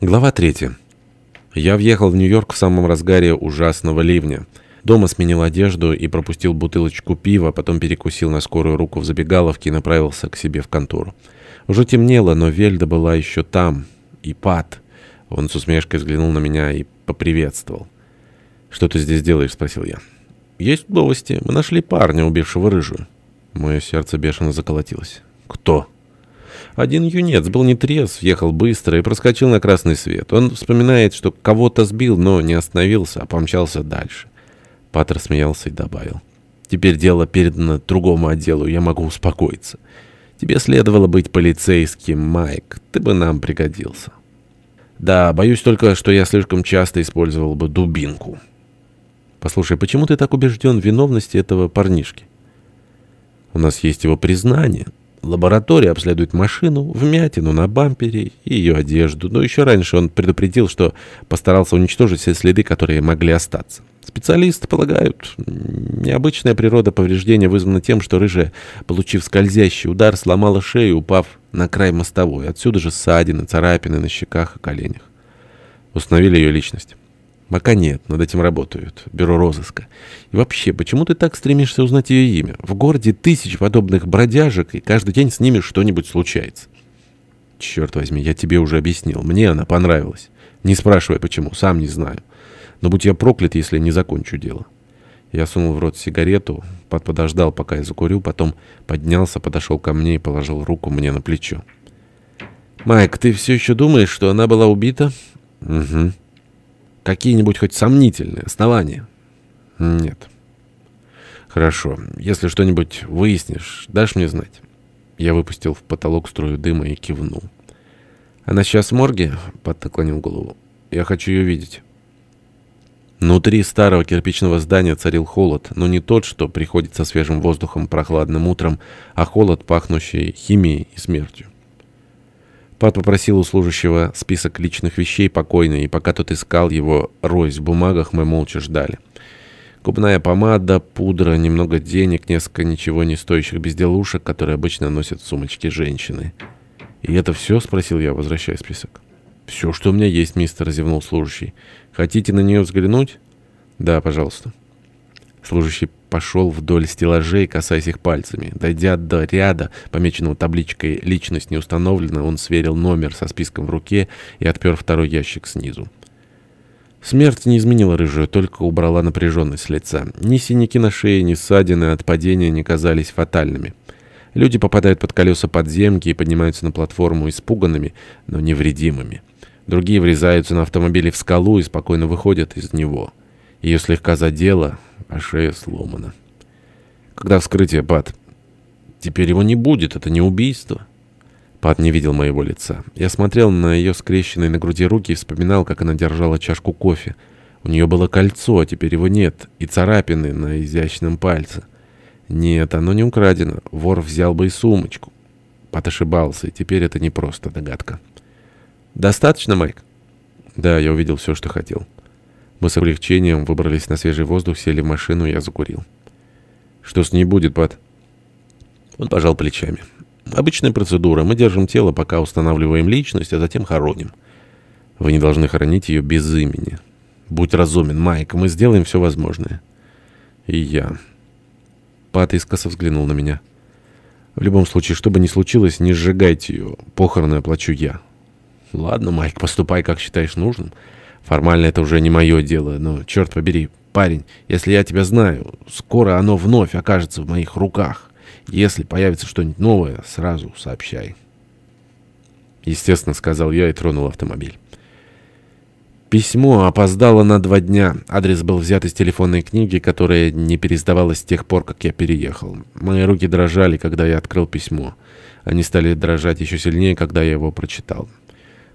Глава 3. Я въехал в Нью-Йорк в самом разгаре ужасного ливня. Дома сменил одежду и пропустил бутылочку пива, потом перекусил на скорую руку в забегаловке и направился к себе в контору. Уже темнело, но Вельда была еще там. И Пат. Он с усмешкой взглянул на меня и поприветствовал. «Что ты здесь делаешь?» — спросил я. «Есть новости. Мы нашли парня, убившего рыжую». Мое сердце бешено заколотилось. «Кто?» Один юнец был нетрезв, ехал быстро и проскочил на красный свет. Он вспоминает, что кого-то сбил, но не остановился, а помчался дальше. Паттер смеялся и добавил. «Теперь дело передано другому отделу, я могу успокоиться. Тебе следовало быть полицейским, Майк, ты бы нам пригодился». «Да, боюсь только, что я слишком часто использовал бы дубинку». «Послушай, почему ты так убежден в виновности этого парнишки?» «У нас есть его признание». Лаборатория обследует машину, вмятину на бампере и ее одежду. Но еще раньше он предупредил, что постарался уничтожить все следы, которые могли остаться. Специалисты полагают, необычная природа повреждения вызвана тем, что рыжая, получив скользящий удар, сломала шею, упав на край мостовой. Отсюда же ссадины, царапины на щеках и коленях. Установили ее личность. Пока нет, над этим работают. Бюро розыска. И вообще, почему ты так стремишься узнать ее имя? В городе тысяч подобных бродяжек, и каждый день с ними что-нибудь случается. Черт возьми, я тебе уже объяснил. Мне она понравилась. Не спрашивай почему, сам не знаю. Но будь я проклят, если не закончу дело. Я сунул в рот сигарету, подождал, пока я закурю, потом поднялся, подошел ко мне и положил руку мне на плечо. «Майк, ты все еще думаешь, что она была убита?» «Угу». Какие-нибудь хоть сомнительные основания? Нет. Хорошо. Если что-нибудь выяснишь, дашь мне знать? Я выпустил в потолок струю дыма и кивнул. Она сейчас в морге? Пат наклонил голову. Я хочу ее видеть. Внутри старого кирпичного здания царил холод, но не тот, что приходит со свежим воздухом прохладным утром, а холод, пахнущий химией и смертью. Пат попросил у служащего список личных вещей покойной, и пока тот искал его, роясь в бумагах, мы молча ждали. Губная помада, пудра, немного денег, несколько ничего не стоящих безделушек, которые обычно носят в сумочке женщины. «И это все?» — спросил я, возвращая список. «Все, что у меня есть, мистер», — зевнул служащий. «Хотите на нее взглянуть?» «Да, пожалуйста». Служащий пошел вдоль стеллажей, касаясь их пальцами. Дойдя до ряда, помеченного табличкой «Личность не установлена», он сверил номер со списком в руке и отпер второй ящик снизу. Смерть не изменила рыжую, только убрала напряженность с лица. Ни синяки на шее, ни ссадины от падения не казались фатальными. Люди попадают под колеса подземки и поднимаются на платформу испуганными, но невредимыми. Другие врезаются на автомобиле в скалу и спокойно выходят из него. Ее слегка задело, а шея сломана. Когда вскрытие, Пат? Теперь его не будет, это не убийство. Пат не видел моего лица. Я смотрел на ее скрещенные на груди руки и вспоминал, как она держала чашку кофе. У нее было кольцо, а теперь его нет, и царапины на изящном пальце. Нет, оно не украдено. Вор взял бы и сумочку. Пат ошибался, и теперь это не просто догадка. «Достаточно, Майк?» «Да, я увидел все, что хотел». Мы с облегчением выбрались на свежий воздух, сели в машину, я закурил. «Что с ней будет, Пат?» Он пожал плечами. «Обычная процедура. Мы держим тело, пока устанавливаем личность, а затем хороним. Вы не должны хоронить ее без имени. Будь разумен, Майк, мы сделаем все возможное». «И я». Пат искоса взглянул на меня. «В любом случае, что бы ни случилось, не сжигайте ее. Похороны оплачу я». «Ладно, Майк, поступай, как считаешь нужным». Формально это уже не мое дело, но, черт побери, парень, если я тебя знаю, скоро оно вновь окажется в моих руках. Если появится что-нибудь новое, сразу сообщай. Естественно, сказал я и тронул автомобиль. Письмо опоздало на два дня. Адрес был взят из телефонной книги, которая не пересдавалась с тех пор, как я переехал. Мои руки дрожали, когда я открыл письмо. Они стали дрожать еще сильнее, когда я его прочитал.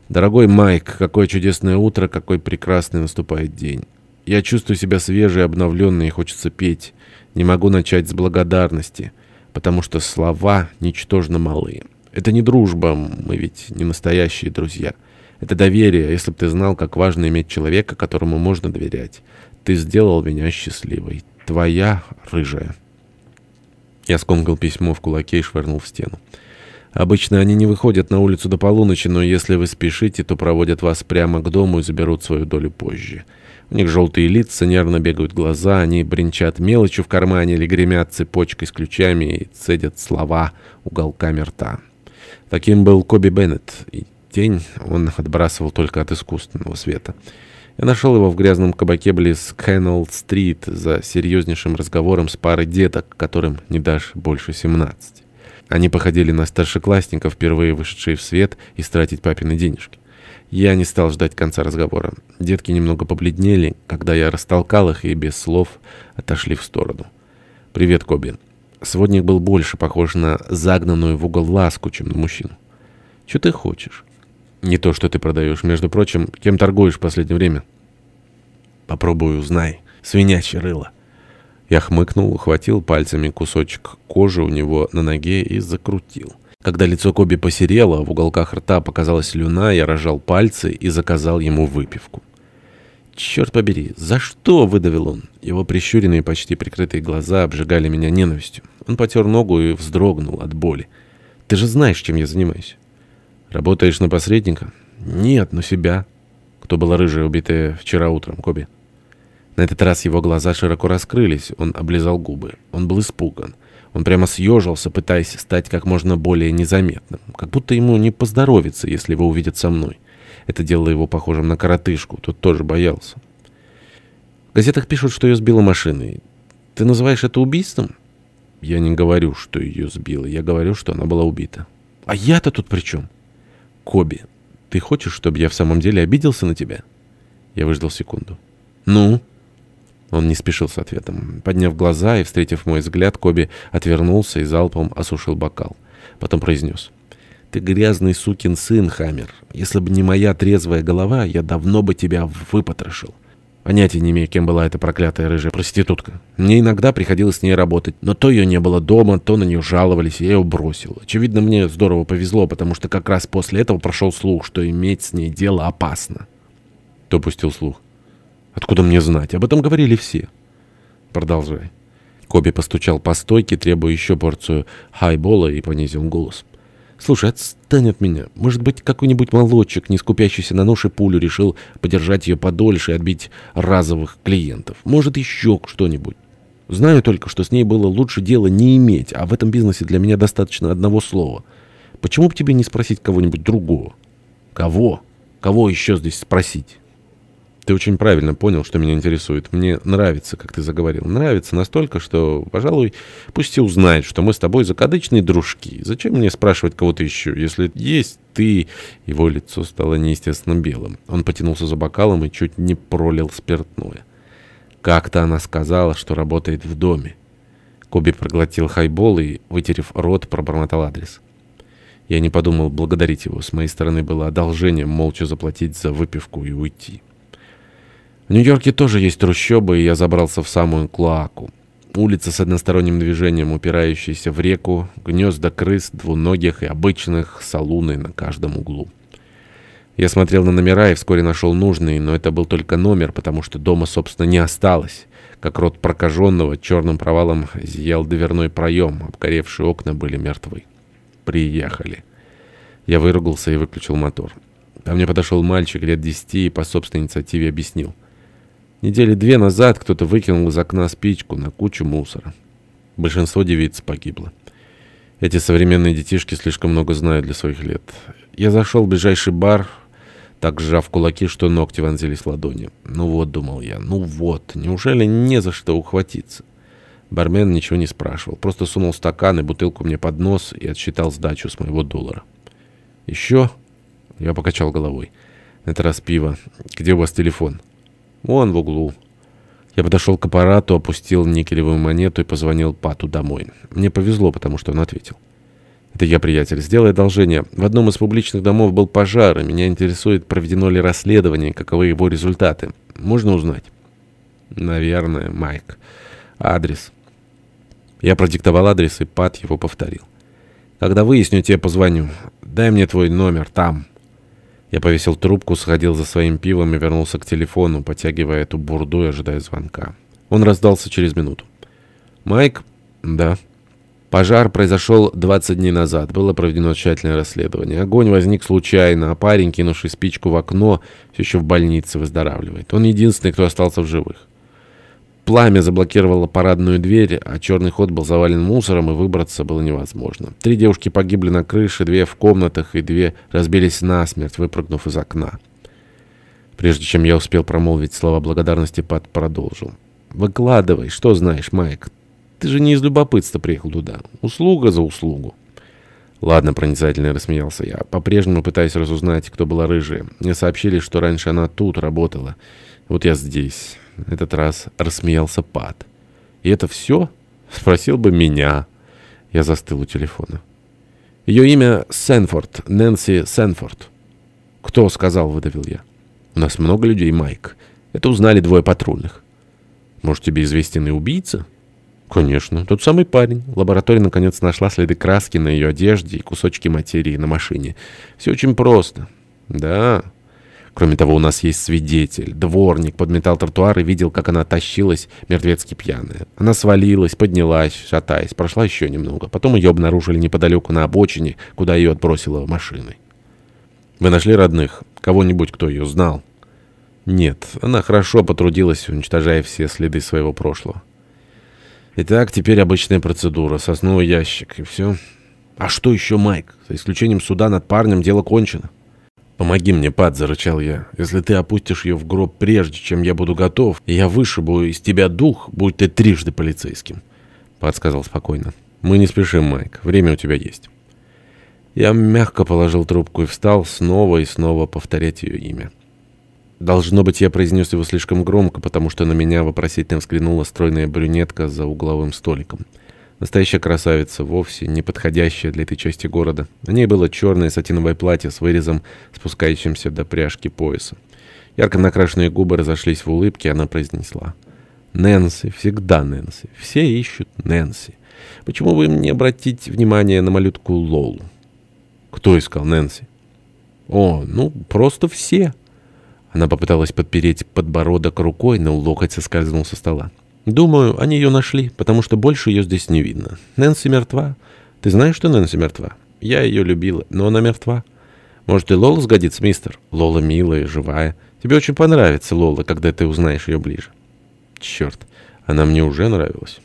Дорогой Майк, какое чудесное утро, какой прекрасный наступает день. Я чувствую себя свежей, обновленной и хочется петь. Не могу начать с благодарности, потому что слова ничтожно малы. Это не дружба, мы ведь не настоящие друзья. Это доверие, если бы ты знал, как важно иметь человека, которому можно доверять. Ты сделал меня счастливой. Твоя рыжая. Я скомкал письмо в кулаке и швырнул в стену. Обычно они не выходят на улицу до полуночи, но если вы спешите, то проводят вас прямо к дому и заберут свою долю позже. У них желтые лица, нервно бегают глаза, они бренчат мелочью в кармане или гремят цепочкой с ключами и цедят слова уголками рта. Таким был Коби Беннет, и тень он отбрасывал только от искусственного света. Я нашел его в грязном кабаке близ Кеннелл-стрит за серьезнейшим разговором с парой деток, которым не дашь больше 17. Они походили на старшеклассников, впервые вышедшие в свет, и стратить папины денежки. Я не стал ждать конца разговора. Детки немного побледнели, когда я растолкал их и без слов отошли в сторону. «Привет, Коби». Сводник был больше похож на загнанную в угол ласку, чем на мужчину. «Что ты хочешь?» «Не то, что ты продаешь. Между прочим, кем торгуешь в последнее время?» «Попробуй узнай. Свинячье рыло». Я хмыкнул, ухватил пальцами кусочек кожи у него на ноге и закрутил. Когда лицо Коби посерело, в уголках рта показалась слюна, я рожал пальцы и заказал ему выпивку. «Черт побери, за что?» — выдавил он. Его прищуренные, почти прикрытые глаза обжигали меня ненавистью. Он потер ногу и вздрогнул от боли. «Ты же знаешь, чем я занимаюсь». «Работаешь на посредника?» «Нет, на себя». «Кто была рыжая, убитая вчера утром, Коби?» На этот раз его глаза широко раскрылись, он облизал губы. Он был испуган. Он прямо съежился, пытаясь стать как можно более незаметным. Как будто ему не поздоровится, если его увидят со мной. Это делало его похожим на коротышку. Тот тоже боялся. В газетах пишут, что ее сбила машиной. Ты называешь это убийством? Я не говорю, что ее сбила. Я говорю, что она была убита. А я-то тут при чем? Коби, ты хочешь, чтобы я в самом деле обиделся на тебя? Я выждал секунду. Ну? Он не спешил с ответом. Подняв глаза и встретив мой взгляд, Коби отвернулся и залпом осушил бокал. Потом произнес. «Ты грязный сукин сын, Хаммер. Если бы не моя трезвая голова, я давно бы тебя выпотрошил». Понятия не имею, кем была эта проклятая рыжая проститутка. Мне иногда приходилось с ней работать, но то ее не было дома, то на нее жаловались, и я ее бросил. Очевидно, мне здорово повезло, потому что как раз после этого прошел слух, что иметь с ней дело опасно. Кто пустил слух? Откуда мне знать? Об этом говорили все. Продолжай. Коби постучал по стойке, требуя еще порцию хайбола и понизил голос. «Слушай, отстань от меня. Может быть, какой-нибудь молодчик, не скупящийся на нож и пулю, решил подержать ее подольше и отбить разовых клиентов. Может, еще что-нибудь. Знаю только, что с ней было лучше дела не иметь, а в этом бизнесе для меня достаточно одного слова. Почему бы тебе не спросить кого-нибудь другого? Кого? Кого еще здесь спросить?» Ты очень правильно понял, что меня интересует. Мне нравится, как ты заговорил. Нравится настолько, что, пожалуй, пусть и узнает, что мы с тобой закадычные дружки. Зачем мне спрашивать кого-то еще, если есть ты...» Его лицо стало неестественно белым. Он потянулся за бокалом и чуть не пролил спиртное. Как-то она сказала, что работает в доме. Коби проглотил хайбол и, вытерев рот, пробормотал адрес. Я не подумал благодарить его. С моей стороны было одолжением молча заплатить за выпивку и уйти. В Нью-Йорке тоже есть трущобы, и я забрался в самую Клоаку. Улица с односторонним движением, упирающаяся в реку, гнезда крыс, двуногих и обычных, салуны на каждом углу. Я смотрел на номера и вскоре нашел нужный, но это был только номер, потому что дома, собственно, не осталось. Как рот прокаженного, черным провалом зиял дверной проем, обгоревшие окна были мертвы. Приехали. Я выругался и выключил мотор. Ко мне подошел мальчик лет десяти и по собственной инициативе объяснил — Недели две назад кто-то выкинул из окна спичку на кучу мусора. Большинство девиц погибло. Эти современные детишки слишком много знают для своих лет. Я зашел в ближайший бар, так сжав кулаки, что ногти вонзились в ладони. Ну вот, думал я, ну вот, неужели не за что ухватиться? Бармен ничего не спрашивал, просто сунул стакан и бутылку мне под нос и отсчитал сдачу с моего доллара. «Еще?» Я покачал головой. «Это раз пиво. Где у вас телефон?» Вон в углу. Я подошел к аппарату, опустил никелевую монету и позвонил Пату домой. Мне повезло, потому что он ответил. «Это я, приятель. Сделай одолжение. В одном из публичных домов был пожар, и меня интересует, проведено ли расследование, каковы его результаты. Можно узнать?» «Наверное, Майк. Адрес». Я продиктовал адрес, и Пат его повторил. «Когда выясню, тебе позвоню. Дай мне твой номер там». Я повесил трубку, сходил за своим пивом и вернулся к телефону, потягивая эту бурду и ожидая звонка. Он раздался через минуту. «Майк?» «Да». Пожар произошел 20 дней назад. Было проведено тщательное расследование. Огонь возник случайно, а парень, кинувший спичку в окно, все еще в больнице выздоравливает. Он единственный, кто остался в живых. Пламя заблокировало парадную дверь, а черный ход был завален мусором, и выбраться было невозможно. Три девушки погибли на крыше, две в комнатах, и две разбились насмерть, выпрыгнув из окна. Прежде чем я успел промолвить слова благодарности, Пат продолжил. «Выкладывай, что знаешь, Майк. Ты же не из любопытства приехал туда. Услуга за услугу». «Ладно», — проницательно рассмеялся я. «По-прежнему пытаюсь разузнать, кто была рыжая. Мне сообщили, что раньше она тут работала. Вот я здесь». Этот раз рассмеялся Пат. «И это все?» — спросил бы меня. Я застыл у телефона. «Ее имя Сенфорд, Нэнси Сенфорд». «Кто сказал?» — выдавил я. «У нас много людей, Майк. Это узнали двое патрульных». «Может, тебе известен и убийца?» «Конечно, тот самый парень. Лаборатория, наконец, нашла следы краски на ее одежде и кусочки материи на машине. Все очень просто». «Да...» Кроме того, у нас есть свидетель. Дворник подметал тротуар и видел, как она тащилась, мертвецки пьяная. Она свалилась, поднялась, шатаясь, прошла еще немного. Потом ее обнаружили неподалеку на обочине, куда ее отбросило машиной. Вы нашли родных? Кого-нибудь, кто ее знал? Нет, она хорошо потрудилась, уничтожая все следы своего прошлого. Итак, теперь обычная процедура. Сосновый ящик, и все. А что еще, Майк? За исключением суда над парнем дело кончено. «Помоги мне, Пат», — зарычал я. «Если ты опустишь ее в гроб прежде, чем я буду готов, я вышибу из тебя дух, будь ты трижды полицейским». Пат сказал спокойно. «Мы не спешим, Майк. Время у тебя есть». Я мягко положил трубку и встал, снова и снова повторять ее имя. Должно быть, я произнес его слишком громко, потому что на меня вопросительно взглянула стройная брюнетка за угловым столиком. Настоящая красавица, вовсе не подходящая для этой части города. На ней было черное сатиновое платье с вырезом, спускающимся до пряжки пояса. Ярко накрашенные губы разошлись в улыбке, она произнесла. «Нэнси, всегда Нэнси. Все ищут Нэнси. Почему бы им не обратить внимание на малютку Лолу?» «Кто искал Нэнси?» «О, ну, просто все». Она попыталась подпереть подбородок рукой, но локоть соскользнул со стола. Думаю, они ее нашли, потому что больше ее здесь не видно. Нэнси мертва. Ты знаешь, что Нэнси мертва? Я ее любила, но она мертва. Может, и Лола сгодится, мистер? Лола милая, живая. Тебе очень понравится Лола, когда ты узнаешь ее ближе. Черт, она мне уже нравилась.